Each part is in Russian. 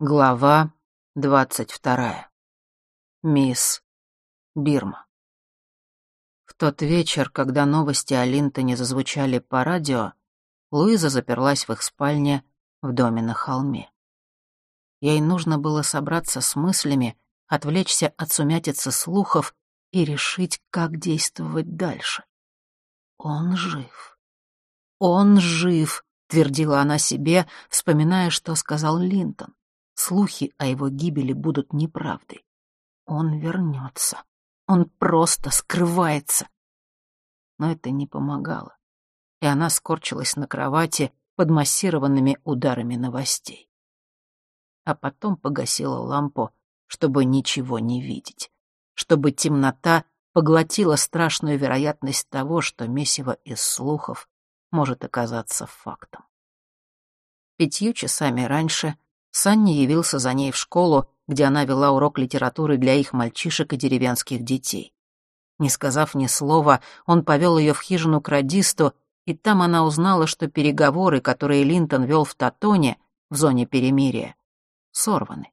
Глава двадцать вторая. Мисс Бирма. В тот вечер, когда новости о Линтоне зазвучали по радио, Луиза заперлась в их спальне в доме на холме. Ей нужно было собраться с мыслями, отвлечься от сумятицы слухов и решить, как действовать дальше. Он жив. Он жив, твердила она себе, вспоминая, что сказал Линтон слухи о его гибели будут неправдой. Он вернется. Он просто скрывается. Но это не помогало. И она скорчилась на кровати под массированными ударами новостей. А потом погасила лампу, чтобы ничего не видеть. Чтобы темнота поглотила страшную вероятность того, что месиво из слухов может оказаться фактом. Пятью часами раньше Санни явился за ней в школу, где она вела урок литературы для их мальчишек и деревенских детей. Не сказав ни слова, он повел ее в хижину к радисту, и там она узнала, что переговоры, которые Линтон вел в Татоне, в зоне перемирия, сорваны.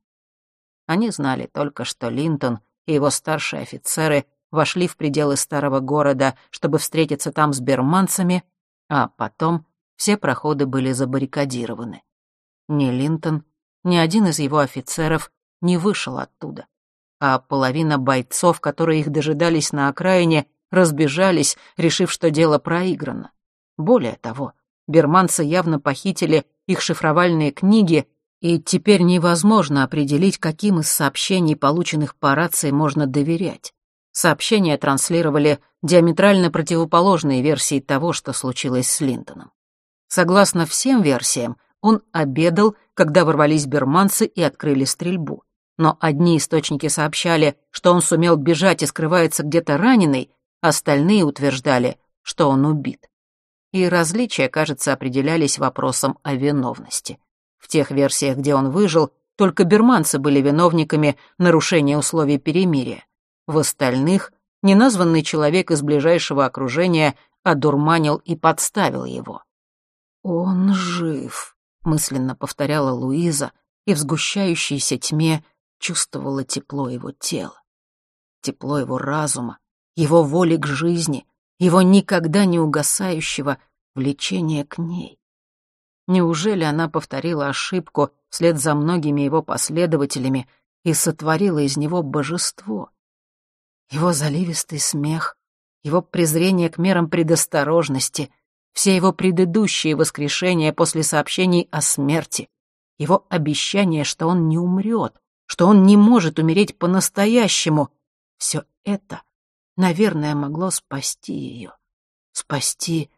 Они знали только, что Линтон и его старшие офицеры вошли в пределы старого города, чтобы встретиться там с берманцами, а потом все проходы были забаррикадированы. Ни Линтон, ни один из его офицеров не вышел оттуда. А половина бойцов, которые их дожидались на окраине, разбежались, решив, что дело проиграно. Более того, берманцы явно похитили их шифровальные книги, и теперь невозможно определить, каким из сообщений, полученных по рации, можно доверять. Сообщения транслировали диаметрально противоположные версии того, что случилось с Линтоном. Согласно всем версиям, он обедал, когда ворвались берманцы и открыли стрельбу. Но одни источники сообщали, что он сумел бежать и скрывается где-то раненый, остальные утверждали, что он убит. И различия, кажется, определялись вопросом о виновности. В тех версиях, где он выжил, только берманцы были виновниками нарушения условий перемирия. В остальных неназванный человек из ближайшего окружения одурманил и подставил его. «Он жив», мысленно повторяла Луиза, и в сгущающейся тьме чувствовала тепло его тела, тепло его разума, его воли к жизни, его никогда не угасающего влечения к ней. Неужели она повторила ошибку вслед за многими его последователями и сотворила из него божество? Его заливистый смех, его презрение к мерам предосторожности — все его предыдущие воскрешения после сообщений о смерти, его обещание, что он не умрет, что он не может умереть по-настоящему, все это, наверное, могло спасти ее, спасти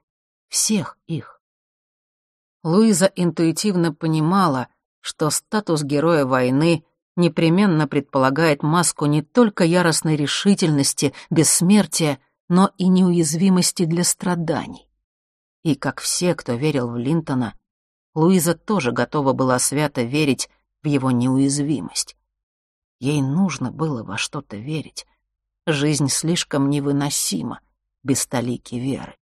всех их. Луиза интуитивно понимала, что статус героя войны непременно предполагает маску не только яростной решительности, бессмертия, но и неуязвимости для страданий. И как все, кто верил в Линтона, Луиза тоже готова была свято верить в его неуязвимость. Ей нужно было во что-то верить. Жизнь слишком невыносима без столики веры.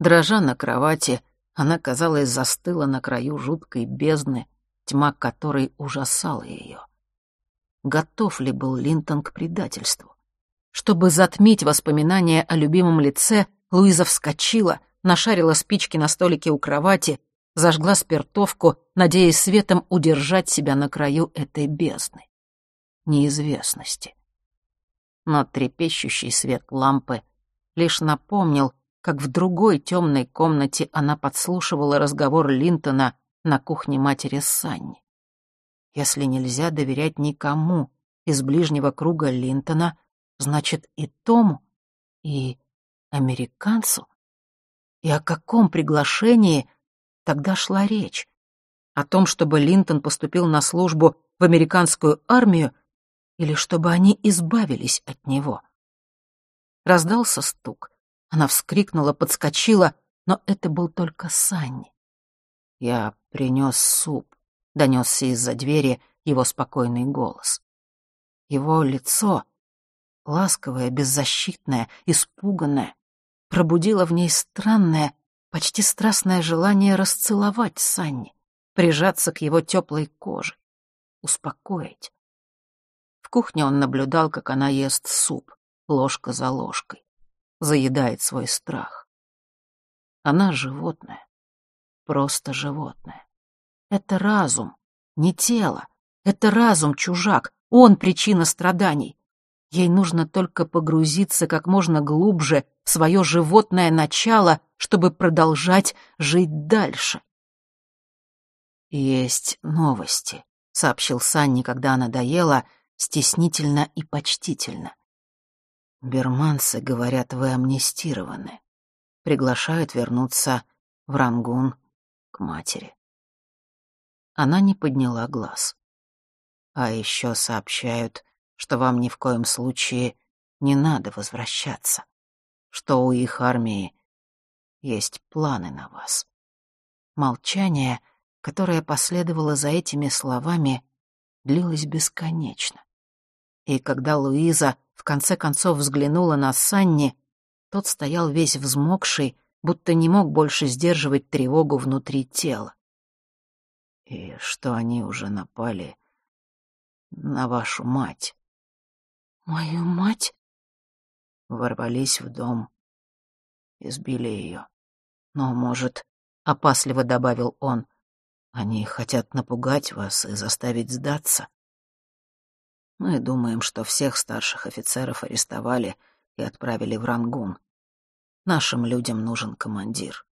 Дрожа на кровати, она, казалось, застыла на краю жуткой бездны, тьма которой ужасала ее. Готов ли был Линтон к предательству? Чтобы затмить воспоминания о любимом лице, Луиза вскочила, нашарила спички на столике у кровати, зажгла спиртовку, надеясь светом удержать себя на краю этой бездны. Неизвестности. Но трепещущий свет лампы лишь напомнил, как в другой темной комнате она подслушивала разговор Линтона на кухне матери Санни. Если нельзя доверять никому из ближнего круга Линтона, значит и Тому, и американцу? И о каком приглашении тогда шла речь? О том, чтобы Линтон поступил на службу в американскую армию или чтобы они избавились от него? Раздался стук. Она вскрикнула, подскочила, но это был только Санни. «Я принес суп», — донесся из-за двери его спокойный голос. Его лицо, ласковое, беззащитное, испуганное, пробудило в ней странное, почти страстное желание расцеловать Санни. прижаться к его теплой коже, успокоить. В кухне он наблюдал, как она ест суп, ложка за ложкой, заедает свой страх. Она животное, просто животное. Это разум, не тело. Это разум чужак, он причина страданий. Ей нужно только погрузиться как можно глубже в свое животное начало, чтобы продолжать жить дальше. «Есть новости», — сообщил Санни, когда она доела, стеснительно и почтительно. «Берманцы, говорят, вы амнистированы. Приглашают вернуться в Рангун к матери». Она не подняла глаз. «А еще сообщают, что вам ни в коем случае не надо возвращаться, что у их армии есть планы на вас. Молчание, которое последовало за этими словами, длилось бесконечно. И когда Луиза в конце концов взглянула на Санни, тот стоял весь взмокший, будто не мог больше сдерживать тревогу внутри тела. И что они уже напали на вашу мать. Мою мать? Ворвались в дом, избили ее. Но, может, опасливо добавил он, они хотят напугать вас и заставить сдаться. Мы думаем, что всех старших офицеров арестовали и отправили в Рангун. Нашим людям нужен командир.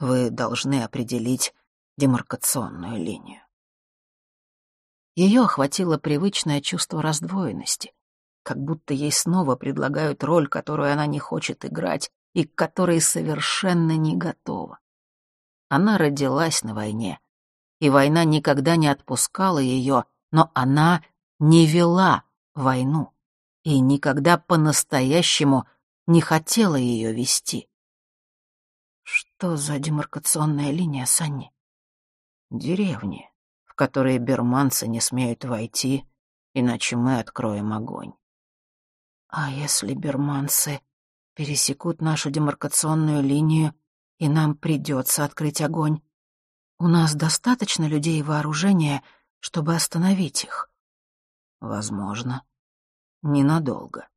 Вы должны определить демаркационную линию. Ее охватило привычное чувство раздвоенности как будто ей снова предлагают роль, которую она не хочет играть и к которой совершенно не готова. Она родилась на войне, и война никогда не отпускала ее, но она не вела войну и никогда по-настоящему не хотела ее вести. Что за демаркационная линия, Санни? Деревни, в которые берманцы не смеют войти, иначе мы откроем огонь. А если берманцы пересекут нашу демаркационную линию, и нам придется открыть огонь? У нас достаточно людей и вооружения, чтобы остановить их? Возможно. Ненадолго.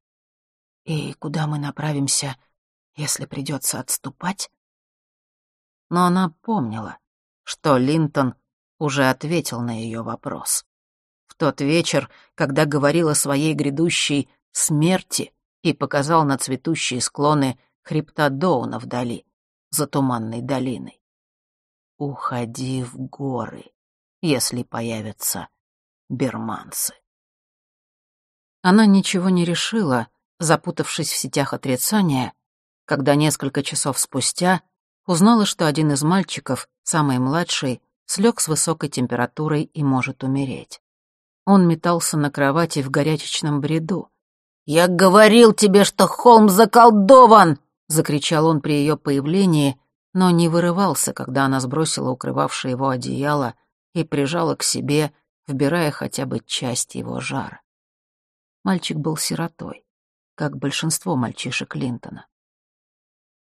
И куда мы направимся, если придется отступать? Но она помнила, что Линтон уже ответил на ее вопрос. В тот вечер, когда говорил о своей грядущей смерти и показал на цветущие склоны хребта Доуна вдали, за туманной долиной. Уходи в горы, если появятся берманцы. Она ничего не решила, запутавшись в сетях отрицания, когда несколько часов спустя узнала, что один из мальчиков, самый младший, слег с высокой температурой и может умереть. Он метался на кровати в горячечном бреду, «Я говорил тебе, что холм заколдован!» — закричал он при ее появлении, но не вырывался, когда она сбросила укрывавшее его одеяло и прижала к себе, вбирая хотя бы часть его жара. Мальчик был сиротой, как большинство мальчишек Линтона.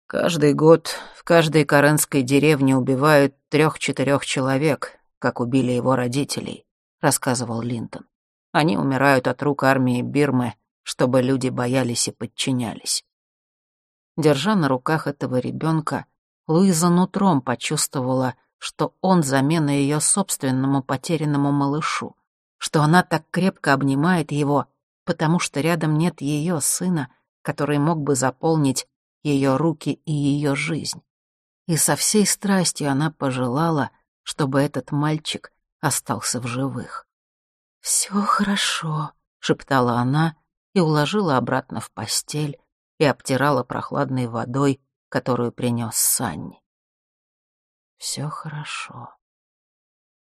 «Каждый год в каждой каренской деревне убивают трех-четырех человек, как убили его родителей», — рассказывал Линтон. «Они умирают от рук армии Бирмы чтобы люди боялись и подчинялись. Держа на руках этого ребенка, Луиза нутром почувствовала, что он замена ее собственному потерянному малышу, что она так крепко обнимает его, потому что рядом нет ее сына, который мог бы заполнить ее руки и ее жизнь. И со всей страстью она пожелала, чтобы этот мальчик остался в живых. «Все хорошо», — шептала она, и уложила обратно в постель и обтирала прохладной водой, которую принес Санни. Все хорошо.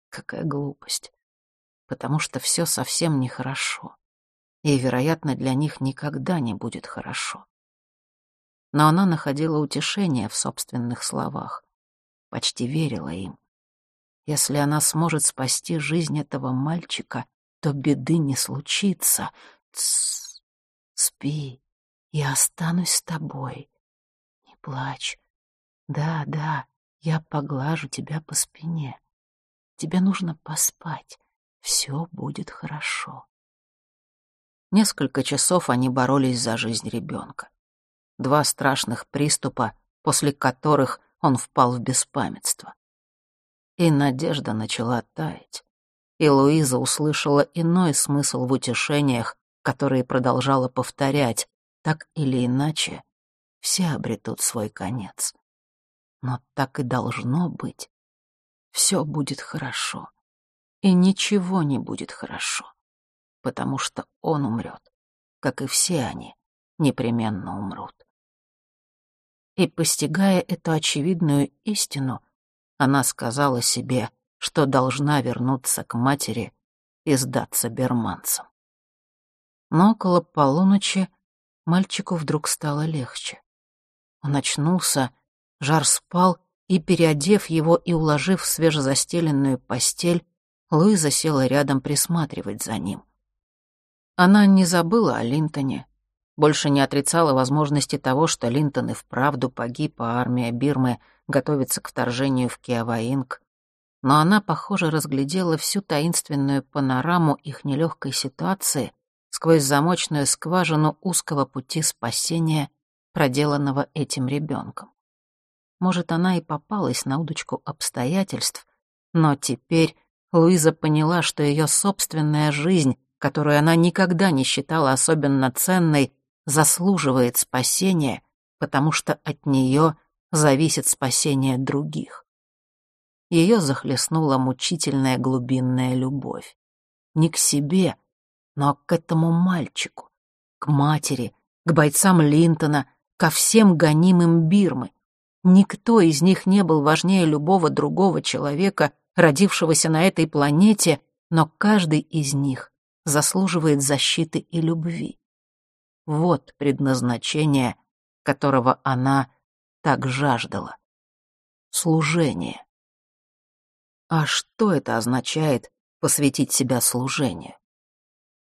Какая глупость. Потому что все совсем нехорошо. И, вероятно, для них никогда не будет хорошо. Но она находила утешение в собственных словах, почти верила им. Если она сможет спасти жизнь этого мальчика, то беды не случится. Тссс. Спи, я останусь с тобой. Не плачь. Да, да, я поглажу тебя по спине. Тебе нужно поспать. Все будет хорошо. Несколько часов они боролись за жизнь ребенка. Два страшных приступа, после которых он впал в беспамятство. И надежда начала таять. И Луиза услышала иной смысл в утешениях, которые продолжала повторять, так или иначе, все обретут свой конец. Но так и должно быть. Все будет хорошо. И ничего не будет хорошо. Потому что он умрет, как и все они непременно умрут. И, постигая эту очевидную истину, она сказала себе, что должна вернуться к матери и сдаться берманцам. Но около полуночи мальчику вдруг стало легче. Он очнулся, жар спал, и, переодев его и уложив в свежезастеленную постель, Луиза села рядом присматривать за ним. Она не забыла о Линтоне, больше не отрицала возможности того, что Линтон и вправду погиб, а армия Бирмы готовится к вторжению в Киаваинг. Но она, похоже, разглядела всю таинственную панораму их нелегкой ситуации сквозь замочную скважину узкого пути спасения, проделанного этим ребенком. Может, она и попалась на удочку обстоятельств, но теперь Луиза поняла, что ее собственная жизнь, которую она никогда не считала особенно ценной, заслуживает спасения, потому что от нее зависит спасение других. Ее захлестнула мучительная глубинная любовь. Не к себе, но к этому мальчику, к матери, к бойцам Линтона, ко всем гонимым Бирмы. Никто из них не был важнее любого другого человека, родившегося на этой планете, но каждый из них заслуживает защиты и любви. Вот предназначение, которого она так жаждала. Служение. А что это означает посвятить себя служению?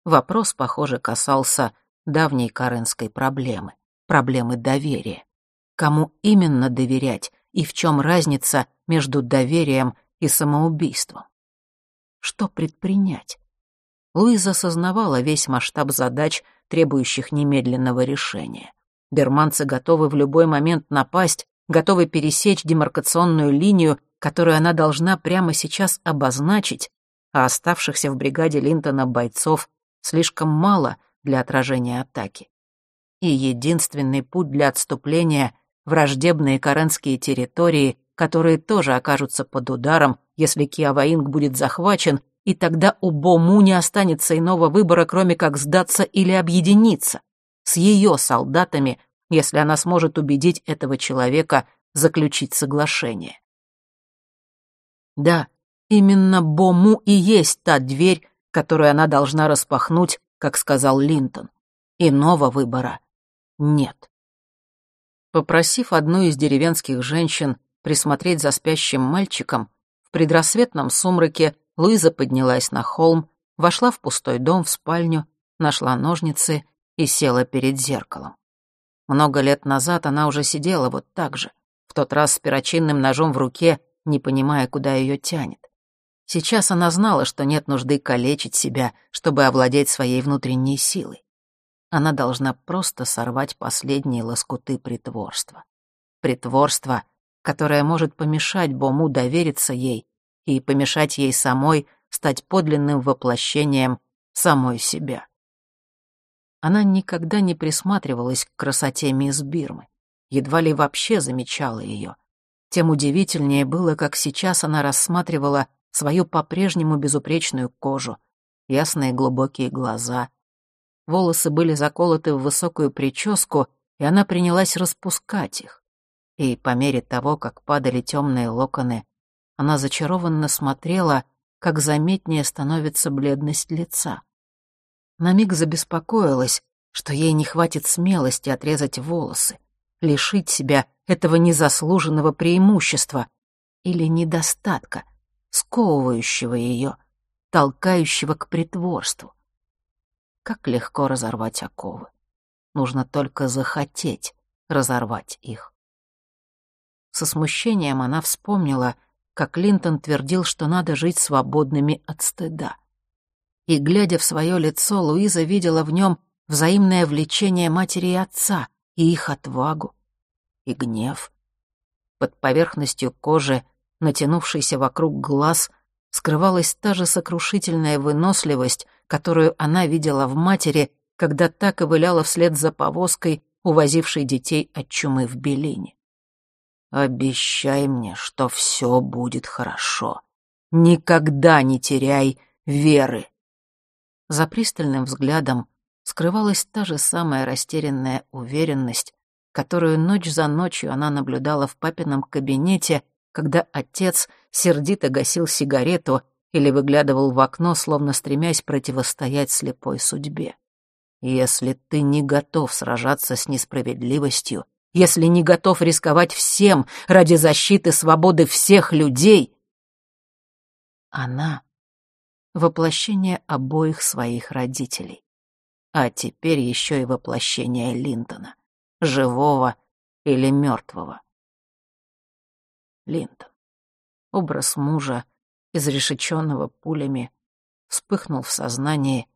Вопрос, похоже, касался давней каренской проблемы, проблемы доверия. Кому именно доверять и в чем разница между доверием и самоубийством? Что предпринять? Луиза осознавала весь масштаб задач, требующих немедленного решения. Берманцы готовы в любой момент напасть, готовы пересечь демаркационную линию, которую она должна прямо сейчас обозначить, а оставшихся в бригаде Линтона бойцов слишком мало для отражения атаки. И единственный путь для отступления — враждебные каренские территории, которые тоже окажутся под ударом, если Киаваинг будет захвачен, и тогда у Бому не останется иного выбора, кроме как сдаться или объединиться с ее солдатами, если она сможет убедить этого человека заключить соглашение. Да, именно Бому и есть та дверь, которую она должна распахнуть, как сказал Линтон. Иного выбора нет. Попросив одну из деревенских женщин присмотреть за спящим мальчиком, в предрассветном сумраке Луиза поднялась на холм, вошла в пустой дом в спальню, нашла ножницы и села перед зеркалом. Много лет назад она уже сидела вот так же, в тот раз с перочинным ножом в руке, не понимая, куда ее тянет. Сейчас она знала, что нет нужды калечить себя, чтобы овладеть своей внутренней силой. Она должна просто сорвать последние лоскуты притворства. Притворство, которое может помешать Бому довериться ей и помешать ей самой стать подлинным воплощением самой себя. Она никогда не присматривалась к красоте мисс Бирмы, едва ли вообще замечала ее. Тем удивительнее было, как сейчас она рассматривала свою по-прежнему безупречную кожу, ясные глубокие глаза. Волосы были заколоты в высокую прическу, и она принялась распускать их. И по мере того, как падали темные локоны, она зачарованно смотрела, как заметнее становится бледность лица. На миг забеспокоилась, что ей не хватит смелости отрезать волосы, лишить себя этого незаслуженного преимущества или недостатка, сковывающего ее, толкающего к притворству. Как легко разорвать оковы. Нужно только захотеть разорвать их. Со смущением она вспомнила, как Линтон твердил, что надо жить свободными от стыда. И, глядя в свое лицо, Луиза видела в нем взаимное влечение матери и отца, и их отвагу, и гнев. Под поверхностью кожи, натянувшейся вокруг глаз, скрывалась та же сокрушительная выносливость, которую она видела в матери, когда так ковыляла вслед за повозкой, увозившей детей от чумы в Белине. «Обещай мне, что все будет хорошо. Никогда не теряй веры». За пристальным взглядом скрывалась та же самая растерянная уверенность, которую ночь за ночью она наблюдала в папином кабинете, когда отец сердито гасил сигарету или выглядывал в окно, словно стремясь противостоять слепой судьбе. Если ты не готов сражаться с несправедливостью, если не готов рисковать всем ради защиты свободы всех людей... Она — воплощение обоих своих родителей. А теперь еще и воплощение Линтона, живого или мертвого. Линтон. Образ мужа, изрешеченного пулями, вспыхнул в сознании,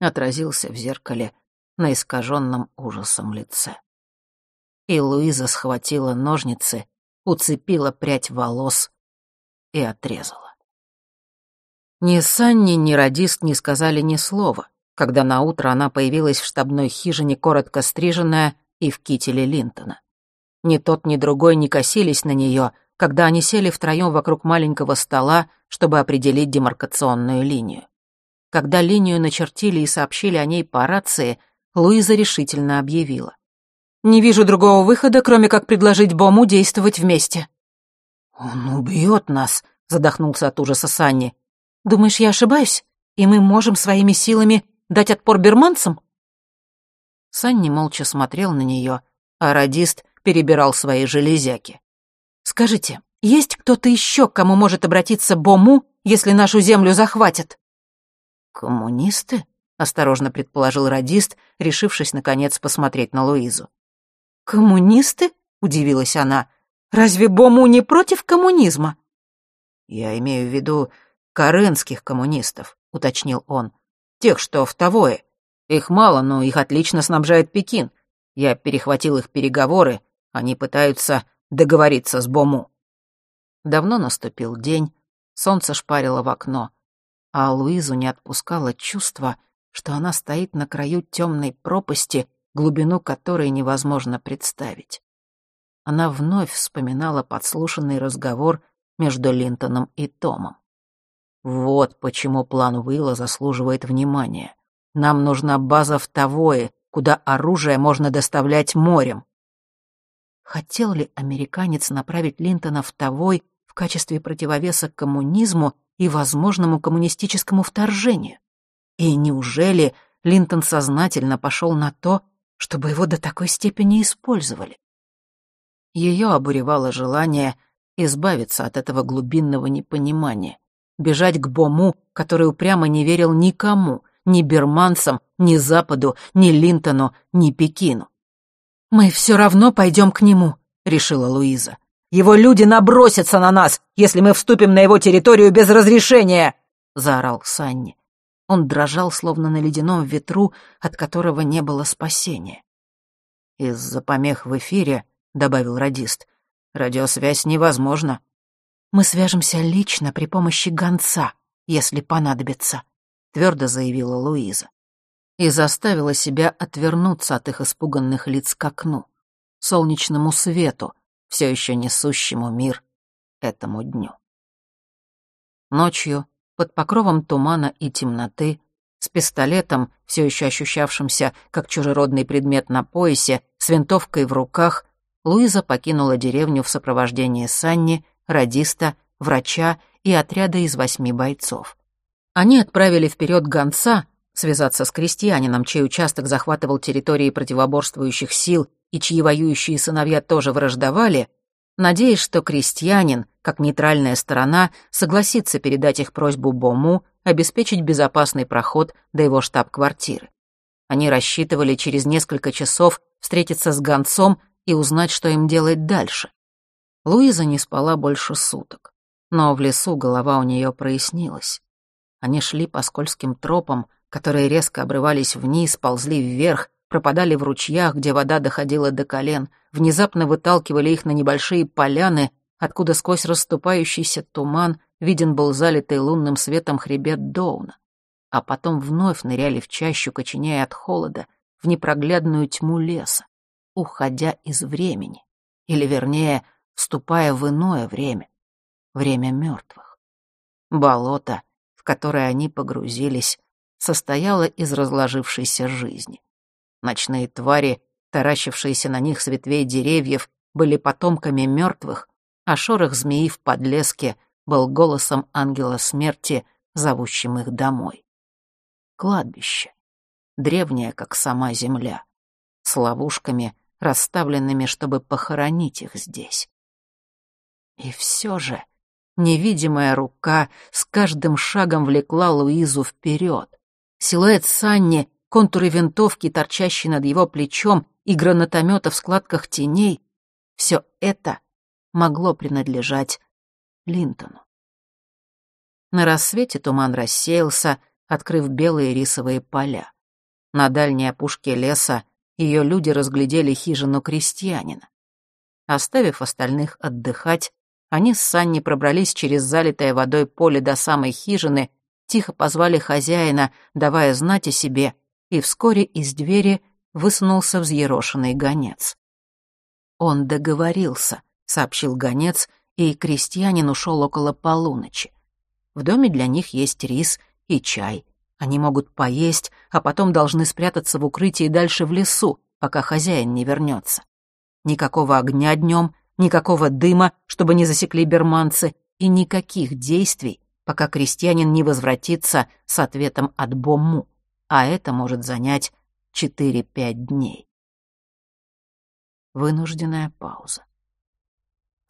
отразился в зеркале на искаженном ужасом лице. И Луиза схватила ножницы, уцепила прядь волос и отрезала. Ни Санни, ни радист не сказали ни слова, когда наутро она появилась в штабной хижине, коротко стриженная и в кителе Линтона. Ни тот, ни другой не косились на нее — когда они сели втроем вокруг маленького стола, чтобы определить демаркационную линию. Когда линию начертили и сообщили о ней по рации, Луиза решительно объявила. «Не вижу другого выхода, кроме как предложить Бому действовать вместе». «Он убьет нас», — задохнулся от ужаса Санни. «Думаешь, я ошибаюсь? И мы можем своими силами дать отпор берманцам?» Санни молча смотрел на нее, а радист перебирал свои железяки. Скажите, есть кто-то еще, к кому может обратиться Бому, если нашу землю захватят?» «Коммунисты?» — осторожно предположил радист, решившись, наконец, посмотреть на Луизу. «Коммунисты?» — удивилась она. «Разве Бому не против коммунизма?» «Я имею в виду каренских коммунистов», — уточнил он. «Тех, что в Тавое. Их мало, но их отлично снабжает Пекин. Я перехватил их переговоры. Они пытаются договориться с Бому. Давно наступил день, солнце шпарило в окно, а Луизу не отпускало чувство, что она стоит на краю темной пропасти, глубину которой невозможно представить. Она вновь вспоминала подслушанный разговор между Линтоном и Томом. Вот почему план Уилла заслуживает внимания. Нам нужна база в Тавое, куда оружие можно доставлять морем. Хотел ли американец направить Линтона в Тавой в качестве противовеса коммунизму и возможному коммунистическому вторжению? И неужели Линтон сознательно пошел на то, чтобы его до такой степени использовали? Ее обуревало желание избавиться от этого глубинного непонимания, бежать к Бому, который упрямо не верил никому, ни берманцам, ни Западу, ни Линтону, ни Пекину. «Мы все равно пойдем к нему», — решила Луиза. «Его люди набросятся на нас, если мы вступим на его территорию без разрешения!» — заорал Санни. Он дрожал, словно на ледяном ветру, от которого не было спасения. «Из-за помех в эфире», — добавил радист, — «радиосвязь невозможна». «Мы свяжемся лично при помощи гонца, если понадобится», — твердо заявила Луиза и заставила себя отвернуться от их испуганных лиц к окну, солнечному свету, все еще несущему мир этому дню. Ночью, под покровом тумана и темноты, с пистолетом, все еще ощущавшимся как чужеродный предмет на поясе, с винтовкой в руках, Луиза покинула деревню в сопровождении Санни, радиста, врача и отряда из восьми бойцов. Они отправили вперед гонца, связаться с крестьянином, чей участок захватывал территории противоборствующих сил и чьи воюющие сыновья тоже враждовали, надеясь, что крестьянин, как нейтральная сторона, согласится передать их просьбу Бому обеспечить безопасный проход до его штаб-квартиры. Они рассчитывали через несколько часов встретиться с гонцом и узнать, что им делать дальше. Луиза не спала больше суток. Но в лесу голова у нее прояснилась. Они шли по скользким тропам, которые резко обрывались вниз, ползли вверх, пропадали в ручьях, где вода доходила до колен, внезапно выталкивали их на небольшие поляны, откуда сквозь расступающийся туман виден был залитый лунным светом хребет Доуна, а потом вновь ныряли в чащу, коченея от холода, в непроглядную тьму леса, уходя из времени, или, вернее, вступая в иное время, время мертвых. Болото, в которое они погрузились, состояло из разложившейся жизни. Ночные твари, таращившиеся на них с ветвей деревьев, были потомками мертвых, а шорох змеи в подлеске был голосом ангела смерти, зовущим их домой. Кладбище. Древнее, как сама земля. С ловушками, расставленными, чтобы похоронить их здесь. И все же невидимая рука с каждым шагом влекла Луизу вперед. Силуэт Санни, контуры винтовки, торчащие над его плечом, и гранатомета в складках теней — все это могло принадлежать Линтону. На рассвете туман рассеялся, открыв белые рисовые поля. На дальней опушке леса ее люди разглядели хижину крестьянина. Оставив остальных отдыхать, они с Санни пробрались через залитое водой поле до самой хижины, тихо позвали хозяина, давая знать о себе, и вскоре из двери высунулся взъерошенный гонец. Он договорился, — сообщил гонец, и крестьянин ушел около полуночи. В доме для них есть рис и чай. Они могут поесть, а потом должны спрятаться в укрытии дальше в лесу, пока хозяин не вернется. Никакого огня днем, никакого дыма, чтобы не засекли берманцы, и никаких действий, пока крестьянин не возвратится с ответом от Бому, а это может занять 4-5 дней. Вынужденная пауза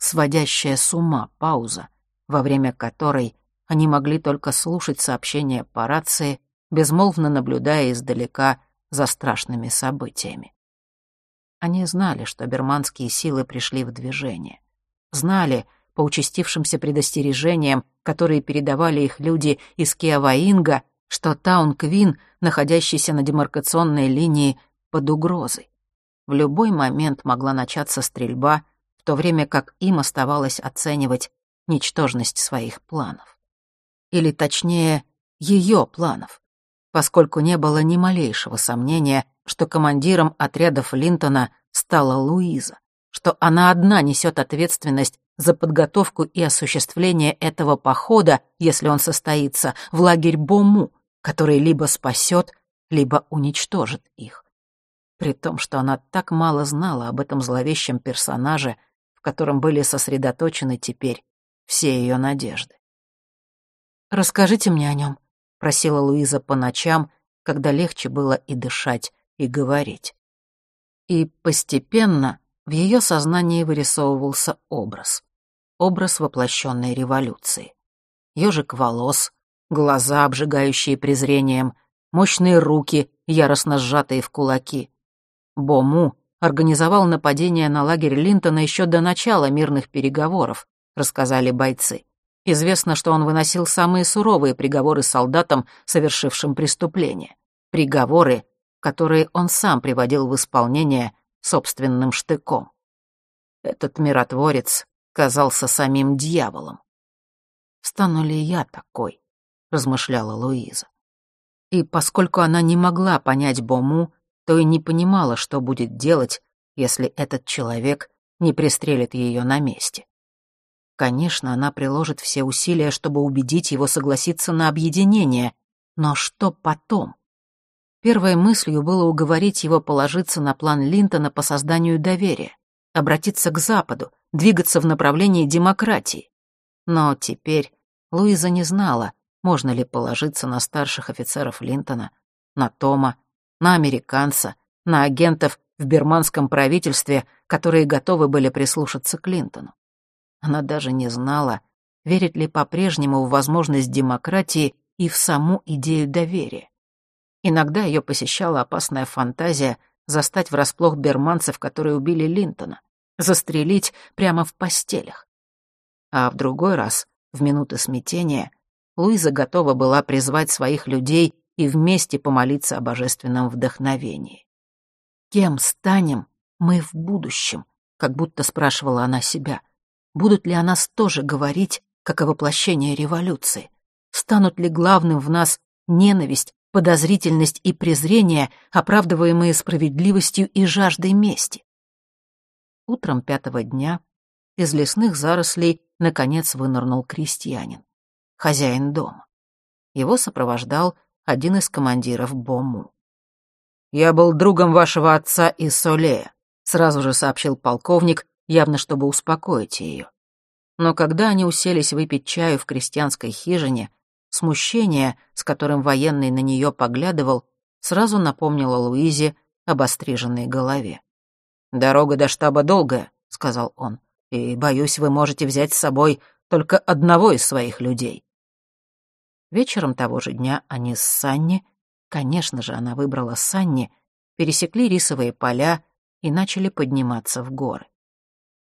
сводящая с ума пауза, во время которой они могли только слушать сообщения по рации, безмолвно наблюдая издалека за страшными событиями. Они знали, что берманские силы пришли в движение. Знали, по участившимся предостережениям, которые передавали их люди из Киаваинга, что Таун-Квин, находящийся на демаркационной линии, под угрозой. В любой момент могла начаться стрельба — в то время как им оставалось оценивать ничтожность своих планов. Или точнее, ее планов, поскольку не было ни малейшего сомнения, что командиром отрядов Линтона стала Луиза, что она одна несет ответственность за подготовку и осуществление этого похода, если он состоится, в лагерь Бому, который либо спасет, либо уничтожит их. При том, что она так мало знала об этом зловещем персонаже, котором были сосредоточены теперь все ее надежды. «Расскажите мне о нем», — просила Луиза по ночам, когда легче было и дышать, и говорить. И постепенно в ее сознании вырисовывался образ. Образ воплощенной революции. Ежик волос, глаза, обжигающие презрением, мощные руки, яростно сжатые в кулаки. Бому, организовал нападение на лагерь Линтона еще до начала мирных переговоров, рассказали бойцы. Известно, что он выносил самые суровые приговоры солдатам, совершившим преступление. Приговоры, которые он сам приводил в исполнение собственным штыком. Этот миротворец казался самим дьяволом. «Стану ли я такой?» — размышляла Луиза. И поскольку она не могла понять Бому, то и не понимала, что будет делать, если этот человек не пристрелит ее на месте. Конечно, она приложит все усилия, чтобы убедить его согласиться на объединение, но что потом? Первой мыслью было уговорить его положиться на план Линтона по созданию доверия, обратиться к Западу, двигаться в направлении демократии. Но теперь Луиза не знала, можно ли положиться на старших офицеров Линтона, на Тома на американца, на агентов в бирманском правительстве, которые готовы были прислушаться Клинтону. Она даже не знала, верит ли по-прежнему в возможность демократии и в саму идею доверия. Иногда ее посещала опасная фантазия застать врасплох берманцев, которые убили Линтона, застрелить прямо в постелях. А в другой раз В минуты смятения Луиза готова была призвать своих людей и вместе помолиться о божественном вдохновении. «Кем станем мы в будущем?» — как будто спрашивала она себя. «Будут ли о нас тоже говорить, как о воплощении революции? Станут ли главным в нас ненависть, подозрительность и презрение, оправдываемые справедливостью и жаждой мести?» Утром пятого дня из лесных зарослей наконец вынырнул крестьянин, хозяин дома. Его сопровождал один из командиров Бому. «Я был другом вашего отца и Солея», — сразу же сообщил полковник, явно чтобы успокоить ее. Но когда они уселись выпить чаю в крестьянской хижине, смущение, с которым военный на нее поглядывал, сразу напомнило Луизе об остриженной голове. «Дорога до штаба долгая», — сказал он, — «и, боюсь, вы можете взять с собой только одного из своих людей». Вечером того же дня они с Санни, конечно же, она выбрала Санни, пересекли рисовые поля и начали подниматься в горы.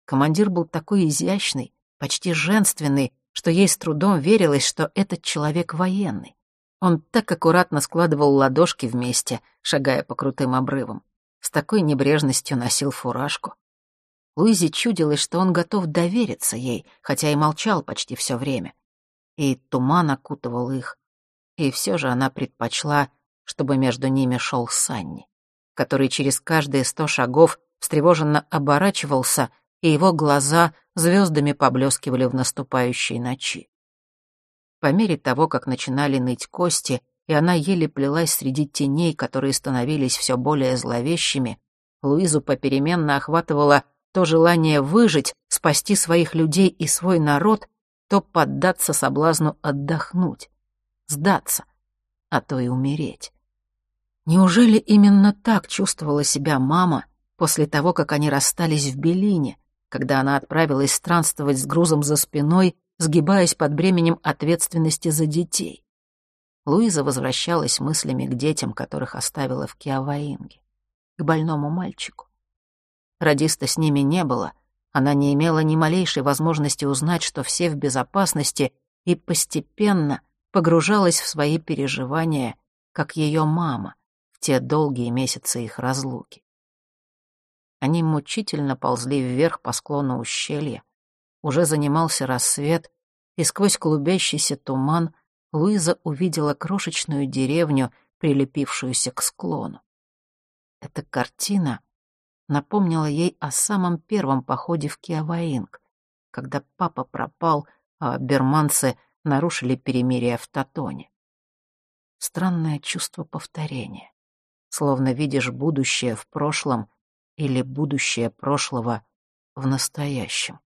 Командир был такой изящный, почти женственный, что ей с трудом верилось, что этот человек военный. Он так аккуратно складывал ладошки вместе, шагая по крутым обрывам. С такой небрежностью носил фуражку. Луизе чудилось, что он готов довериться ей, хотя и молчал почти все время и туман окутывал их. И все же она предпочла, чтобы между ними шел Санни, который через каждые сто шагов встревоженно оборачивался, и его глаза звездами поблескивали в наступающей ночи. По мере того, как начинали ныть кости, и она еле плелась среди теней, которые становились все более зловещими, Луизу попеременно охватывало то желание выжить, спасти своих людей и свой народ, то поддаться соблазну отдохнуть, сдаться, а то и умереть. Неужели именно так чувствовала себя мама после того, как они расстались в Белине, когда она отправилась странствовать с грузом за спиной, сгибаясь под бременем ответственности за детей? Луиза возвращалась мыслями к детям, которых оставила в Киаваинге, к больному мальчику. Радиста с ними не было — она не имела ни малейшей возможности узнать, что все в безопасности, и постепенно погружалась в свои переживания, как ее мама в те долгие месяцы их разлуки. Они мучительно ползли вверх по склону ущелья. Уже занимался рассвет, и сквозь клубящийся туман Луиза увидела крошечную деревню, прилепившуюся к склону. Эта картина напомнила ей о самом первом походе в Киаваинг, когда папа пропал, а берманцы нарушили перемирие в Татоне. Странное чувство повторения, словно видишь будущее в прошлом или будущее прошлого в настоящем.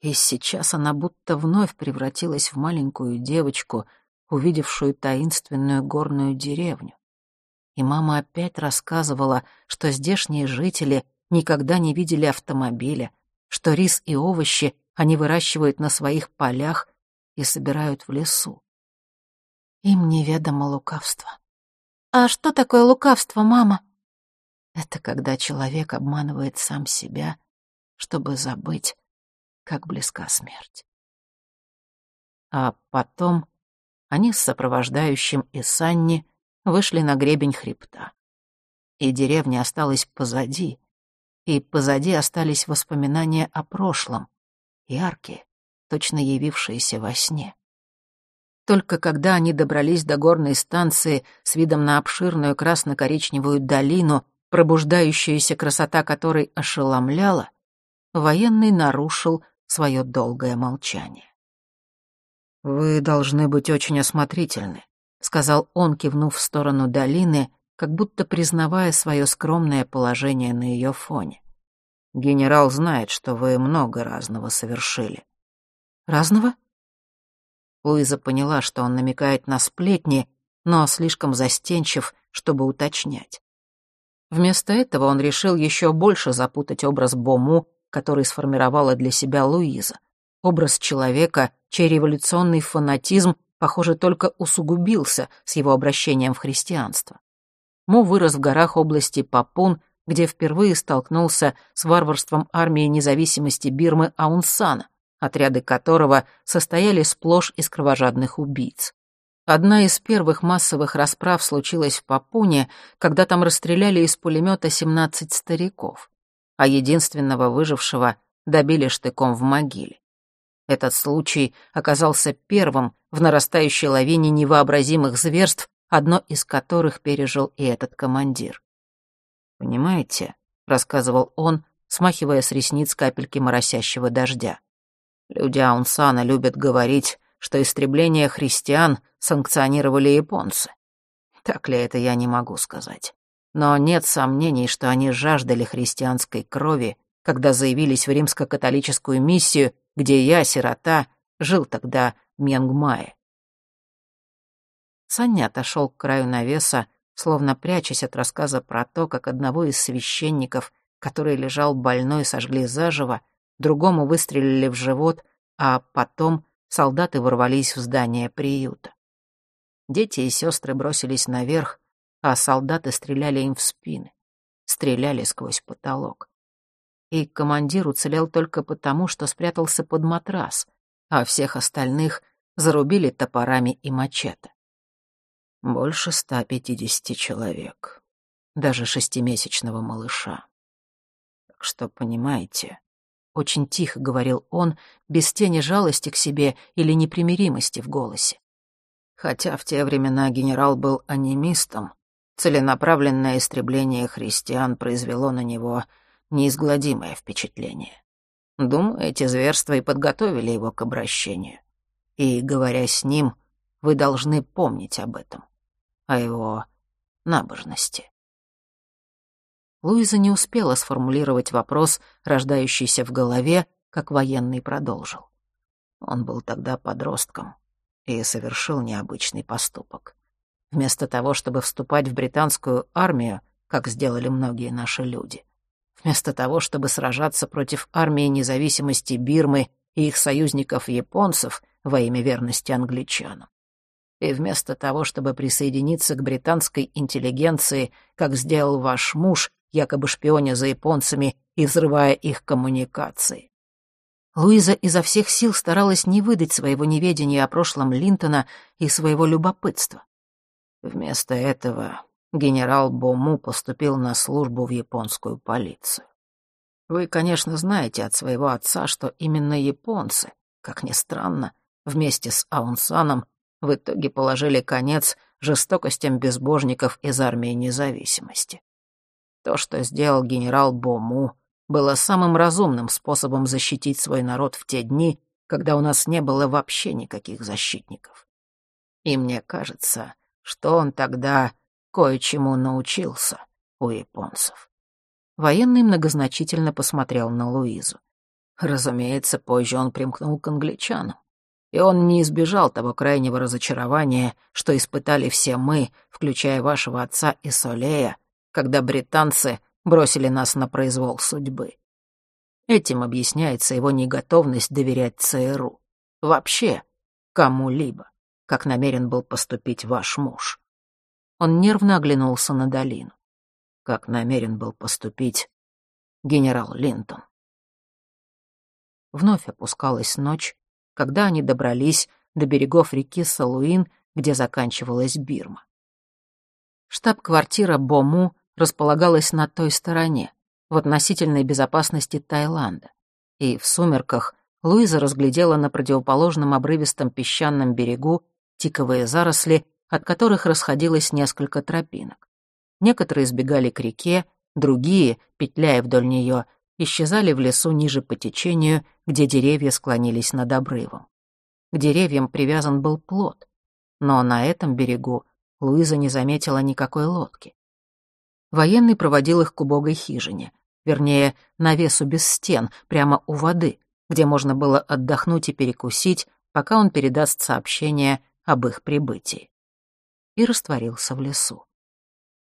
И сейчас она будто вновь превратилась в маленькую девочку, увидевшую таинственную горную деревню и мама опять рассказывала, что здешние жители никогда не видели автомобиля, что рис и овощи они выращивают на своих полях и собирают в лесу. Им неведомо лукавство. «А что такое лукавство, мама?» Это когда человек обманывает сам себя, чтобы забыть, как близка смерть. А потом они с сопровождающим и Санни вышли на гребень хребта. И деревня осталась позади, и позади остались воспоминания о прошлом, яркие, точно явившиеся во сне. Только когда они добрались до горной станции с видом на обширную красно-коричневую долину, пробуждающаяся красота которой ошеломляла, военный нарушил свое долгое молчание. «Вы должны быть очень осмотрительны», сказал он, кивнув в сторону долины, как будто признавая свое скромное положение на ее фоне. «Генерал знает, что вы много разного совершили». «Разного?» Луиза поняла, что он намекает на сплетни, но слишком застенчив, чтобы уточнять. Вместо этого он решил еще больше запутать образ Бому, который сформировала для себя Луиза. Образ человека, чей революционный фанатизм похоже, только усугубился с его обращением в христианство. Му вырос в горах области Папун, где впервые столкнулся с варварством армии независимости Бирмы Аунсана, отряды которого состояли сплошь из кровожадных убийц. Одна из первых массовых расправ случилась в Папуне, когда там расстреляли из пулемета 17 стариков, а единственного выжившего добили штыком в могиле. Этот случай оказался первым в нарастающей лавине невообразимых зверств, одно из которых пережил и этот командир. «Понимаете», — рассказывал он, смахивая с ресниц капельки моросящего дождя. «Люди Аунсана любят говорить, что истребление христиан санкционировали японцы. Так ли это, я не могу сказать. Но нет сомнений, что они жаждали христианской крови, когда заявились в римско-католическую миссию, где я, сирота, жил тогда в Менгмае. Саня отошел к краю навеса, словно прячась от рассказа про то, как одного из священников, который лежал больной, сожгли заживо, другому выстрелили в живот, а потом солдаты ворвались в здание приюта. Дети и сестры бросились наверх, а солдаты стреляли им в спины, стреляли сквозь потолок. И командир уцелел только потому, что спрятался под матрас, а всех остальных зарубили топорами и мачете. Больше ста пятидесяти человек. Даже шестимесячного малыша. Так что, понимаете, очень тихо говорил он, без тени жалости к себе или непримиримости в голосе. Хотя в те времена генерал был анимистом, целенаправленное истребление христиан произвело на него неизгладимое впечатление. Думаю, эти зверства и подготовили его к обращению. И, говоря с ним, вы должны помнить об этом о его набожности. Луиза не успела сформулировать вопрос, рождающийся в голове, как военный продолжил. Он был тогда подростком и совершил необычный поступок. Вместо того, чтобы вступать в британскую армию, как сделали многие наши люди, вместо того, чтобы сражаться против армии независимости Бирмы и их союзников-японцев во имя верности англичанам, и вместо того, чтобы присоединиться к британской интеллигенции, как сделал ваш муж, якобы шпионя за японцами и взрывая их коммуникации. Луиза изо всех сил старалась не выдать своего неведения о прошлом Линтона и своего любопытства. Вместо этого генерал Бому поступил на службу в японскую полицию. Вы, конечно, знаете от своего отца, что именно японцы, как ни странно, вместе с Аунсаном в итоге положили конец жестокостям безбожников из армии независимости. То, что сделал генерал Бому, было самым разумным способом защитить свой народ в те дни, когда у нас не было вообще никаких защитников. И мне кажется, что он тогда кое-чему научился у японцев. Военный многозначительно посмотрел на Луизу. Разумеется, позже он примкнул к англичанам и он не избежал того крайнего разочарования, что испытали все мы, включая вашего отца и Солея, когда британцы бросили нас на произвол судьбы. Этим объясняется его неготовность доверять ЦРУ. Вообще, кому-либо, как намерен был поступить ваш муж. Он нервно оглянулся на долину. Как намерен был поступить генерал Линтон. Вновь опускалась ночь, когда они добрались до берегов реки Салуин, где заканчивалась Бирма. Штаб-квартира Бому располагалась на той стороне, в относительной безопасности Таиланда, и в сумерках Луиза разглядела на противоположном обрывистом песчаном берегу тиковые заросли, от которых расходилось несколько тропинок. Некоторые сбегали к реке, другие, петляя вдоль нее, исчезали в лесу ниже по течению, где деревья склонились над обрывом. К деревьям привязан был плот, но на этом берегу Луиза не заметила никакой лодки. Военный проводил их к убогой хижине, вернее, навесу без стен, прямо у воды, где можно было отдохнуть и перекусить, пока он передаст сообщение об их прибытии. И растворился в лесу.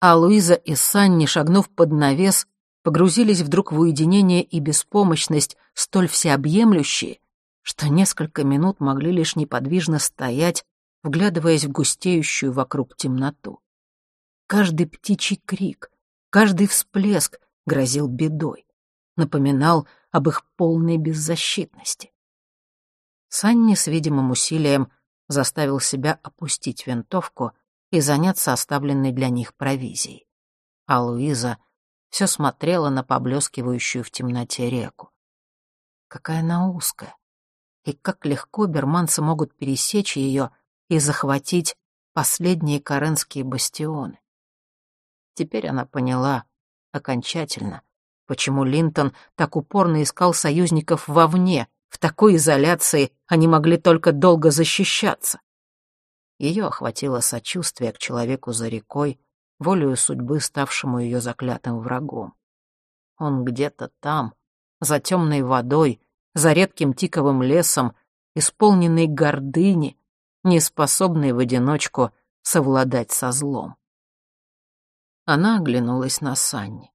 А Луиза и Санни, шагнув под навес, погрузились вдруг в уединение и беспомощность, столь всеобъемлющие, что несколько минут могли лишь неподвижно стоять, вглядываясь в густеющую вокруг темноту. Каждый птичий крик, каждый всплеск грозил бедой, напоминал об их полной беззащитности. Санни с видимым усилием заставил себя опустить винтовку и заняться оставленной для них провизией. А Луиза все смотрела на поблескивающую в темноте реку. Какая она узкая, и как легко берманцы могут пересечь ее и захватить последние каренские бастионы. Теперь она поняла окончательно, почему Линтон так упорно искал союзников вовне, в такой изоляции они могли только долго защищаться. Ее охватило сочувствие к человеку за рекой, волею судьбы, ставшему ее заклятым врагом. Он где-то там, за темной водой, за редким тиковым лесом, исполненный гордыни, неспособный в одиночку совладать со злом. Она оглянулась на Санни.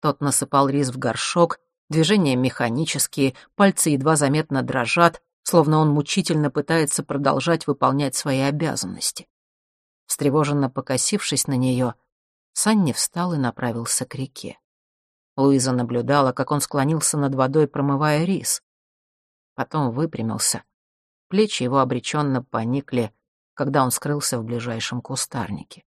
Тот насыпал рис в горшок, движения механические, пальцы едва заметно дрожат, словно он мучительно пытается продолжать выполнять свои обязанности. Встревоженно покосившись на нее, Санни встал и направился к реке. Луиза наблюдала, как он склонился над водой, промывая рис. Потом выпрямился. Плечи его обреченно поникли, когда он скрылся в ближайшем кустарнике.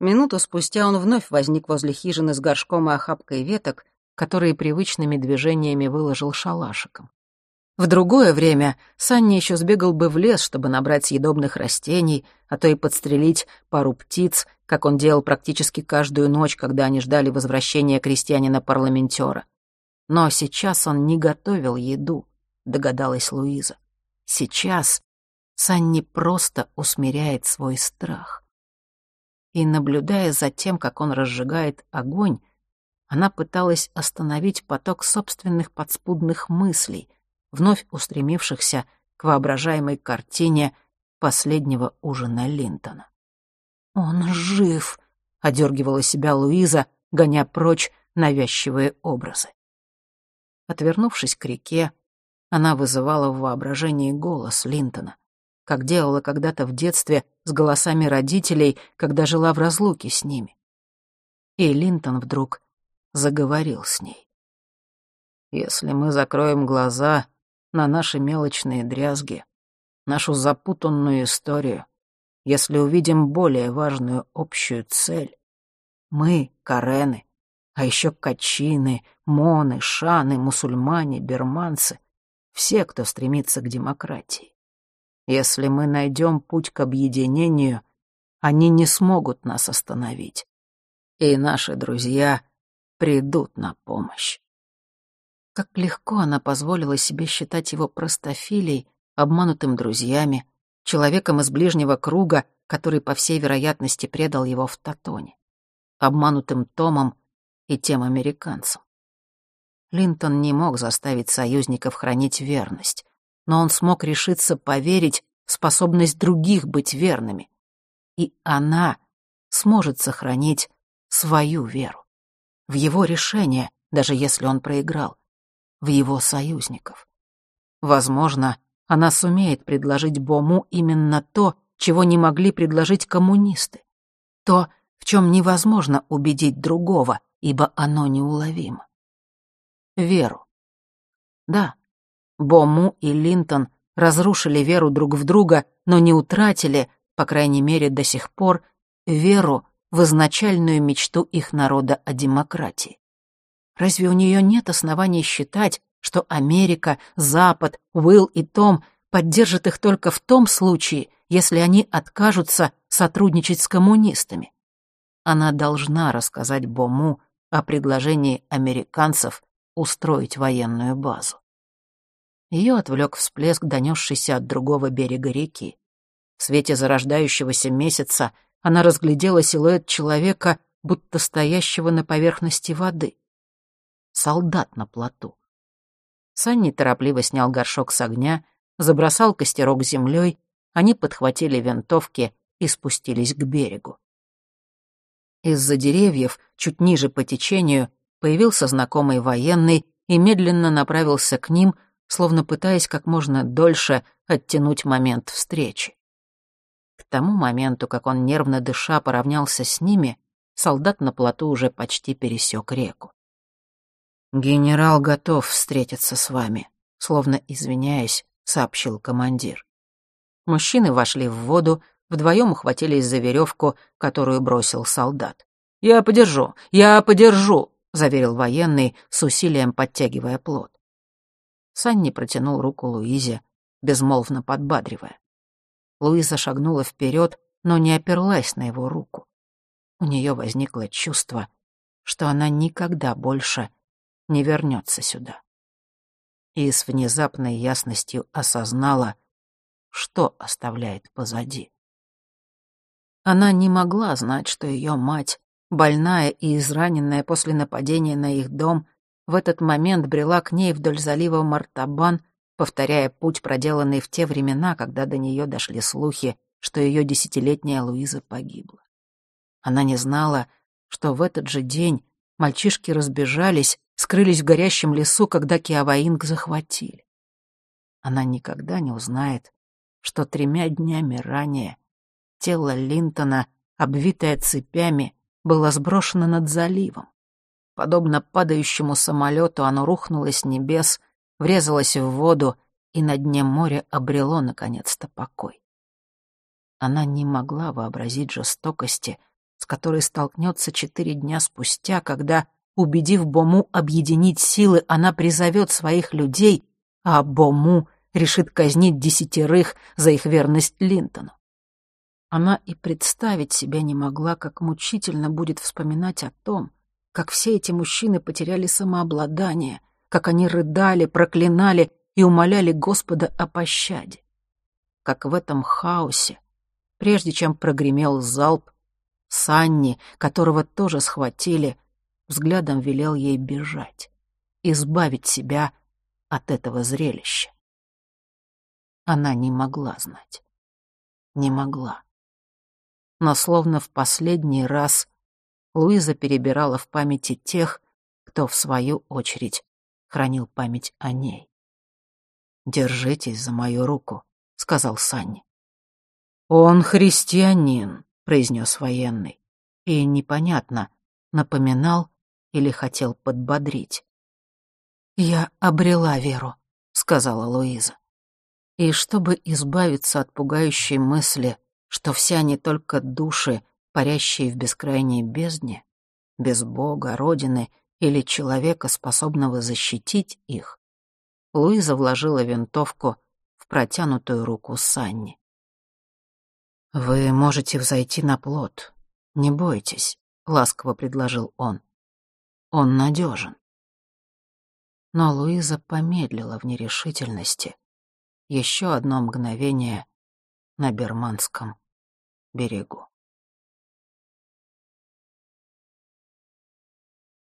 Минуту спустя он вновь возник возле хижины с горшком и охапкой веток, которые привычными движениями выложил шалашиком. В другое время Санни еще сбегал бы в лес, чтобы набрать съедобных растений, а то и подстрелить пару птиц, как он делал практически каждую ночь, когда они ждали возвращения крестьянина-парламентера. Но сейчас он не готовил еду, догадалась Луиза. Сейчас Санни просто усмиряет свой страх и, наблюдая за тем, как он разжигает огонь, она пыталась остановить поток собственных подспудных мыслей, вновь устремившихся к воображаемой картине последнего ужина Линтона. «Он жив!» — одергивала себя Луиза, гоня прочь навязчивые образы. Отвернувшись к реке, она вызывала в воображении голос Линтона как делала когда-то в детстве с голосами родителей, когда жила в разлуке с ними. И Линтон вдруг заговорил с ней. «Если мы закроем глаза на наши мелочные дрязги, нашу запутанную историю, если увидим более важную общую цель, мы, Карены, а еще Качины, Моны, Шаны, мусульмане, берманцы, все, кто стремится к демократии. Если мы найдем путь к объединению, они не смогут нас остановить. И наши друзья придут на помощь. Как легко она позволила себе считать его простофилей, обманутым друзьями, человеком из ближнего круга, который, по всей вероятности, предал его в Татоне, обманутым Томом и тем американцем. Линтон не мог заставить союзников хранить верность но он смог решиться поверить в способность других быть верными. И она сможет сохранить свою веру. В его решение, даже если он проиграл. В его союзников. Возможно, она сумеет предложить Бому именно то, чего не могли предложить коммунисты. То, в чем невозможно убедить другого, ибо оно неуловимо. Веру. Да, Бому и Линтон разрушили веру друг в друга, но не утратили, по крайней мере до сих пор, веру в изначальную мечту их народа о демократии. Разве у нее нет оснований считать, что Америка, Запад, Уилл и Том поддержат их только в том случае, если они откажутся сотрудничать с коммунистами? Она должна рассказать Бому о предложении американцев устроить военную базу. Ее отвлек всплеск, донесшийся от другого берега реки. В свете зарождающегося месяца она разглядела силуэт человека, будто стоящего на поверхности воды. Солдат на плоту. Санни торопливо снял горшок с огня, забросал костерок землей, они подхватили винтовки и спустились к берегу. Из-за деревьев, чуть ниже по течению, появился знакомый военный и медленно направился к ним, словно пытаясь как можно дольше оттянуть момент встречи. К тому моменту, как он нервно дыша поравнялся с ними, солдат на плоту уже почти пересек реку. «Генерал готов встретиться с вами», словно извиняясь, сообщил командир. Мужчины вошли в воду, вдвоем ухватились за веревку, которую бросил солдат. «Я подержу! Я подержу!» — заверил военный, с усилием подтягивая плот. Санни протянул руку Луизе, безмолвно подбадривая. Луиза шагнула вперед, но не оперлась на его руку. У нее возникло чувство, что она никогда больше не вернется сюда. И с внезапной ясностью осознала, что оставляет позади. Она не могла знать, что ее мать, больная и израненная после нападения на их дом, в этот момент брела к ней вдоль залива Мартабан, повторяя путь, проделанный в те времена, когда до нее дошли слухи, что ее десятилетняя Луиза погибла. Она не знала, что в этот же день мальчишки разбежались, скрылись в горящем лесу, когда Киаваинг захватили. Она никогда не узнает, что тремя днями ранее тело Линтона, обвитое цепями, было сброшено над заливом. Подобно падающему самолету, оно рухнуло с небес, врезалось в воду и на дне моря обрело, наконец-то, покой. Она не могла вообразить жестокости, с которой столкнется четыре дня спустя, когда, убедив Бому объединить силы, она призовет своих людей, а Бому решит казнить десятерых за их верность Линтону. Она и представить себе не могла, как мучительно будет вспоминать о том, как все эти мужчины потеряли самообладание, как они рыдали, проклинали и умоляли Господа о пощаде. Как в этом хаосе, прежде чем прогремел залп, Санни, которого тоже схватили, взглядом велел ей бежать, избавить себя от этого зрелища. Она не могла знать. Не могла. Но словно в последний раз Луиза перебирала в памяти тех, кто, в свою очередь, хранил память о ней. «Держитесь за мою руку», — сказал Санни. «Он христианин», — произнес военный. И непонятно, напоминал или хотел подбодрить. «Я обрела веру», — сказала Луиза. И чтобы избавиться от пугающей мысли, что все они только души, парящие в бескрайней бездне, без Бога, Родины или человека, способного защитить их, Луиза вложила винтовку в протянутую руку Санни. «Вы можете взойти на плот. Не бойтесь», — ласково предложил он. «Он надежен». Но Луиза помедлила в нерешительности, еще одно мгновение на Берманском берегу.